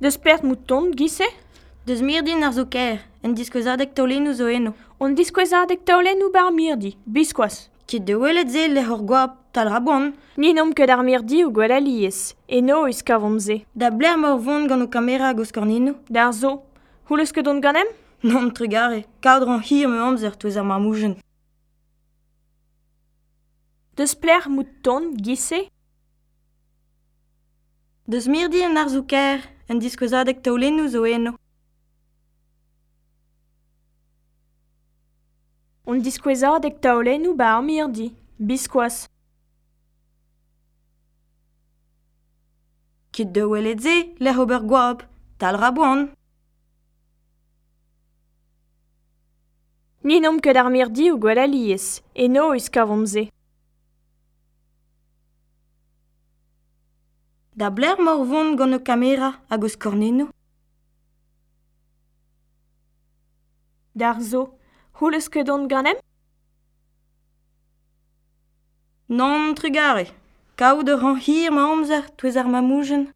Deus pert mouton, gise Deus mirdin ar zo ker, en diskwezadek taolennoù zo eno. On diskwezadek taolennoù bar mirdi, biskoaz. Ket de welet ze le hor goab tal rabouan. Ni nom ket ar mirdi ou gwell alies, eno eus kavom ze. Da bler mor vont gant o kamera gos kornino. Dar zo, houlez ket on ganem Non, trugare, kadran hir me amzer touez ar marmoujen. Deus pler mouton, gise Deus mirdi ar zo ker, en diskozadeg taolennoù zo eno. On diskwezadeg taolennoù ba ar mirdi, biskoaz. Kit de welet ze, ober gwab, tal rabouan. Ninom ket ar mirdi ou gwell alies, eno eus kavomze. Da bler mor vont gant o kamera hag eus kornennoù D'ar zo, holl eus ket dont ganem Non, trugare. Kaout ur ran hir ma amzer, touez ar mamoujenn.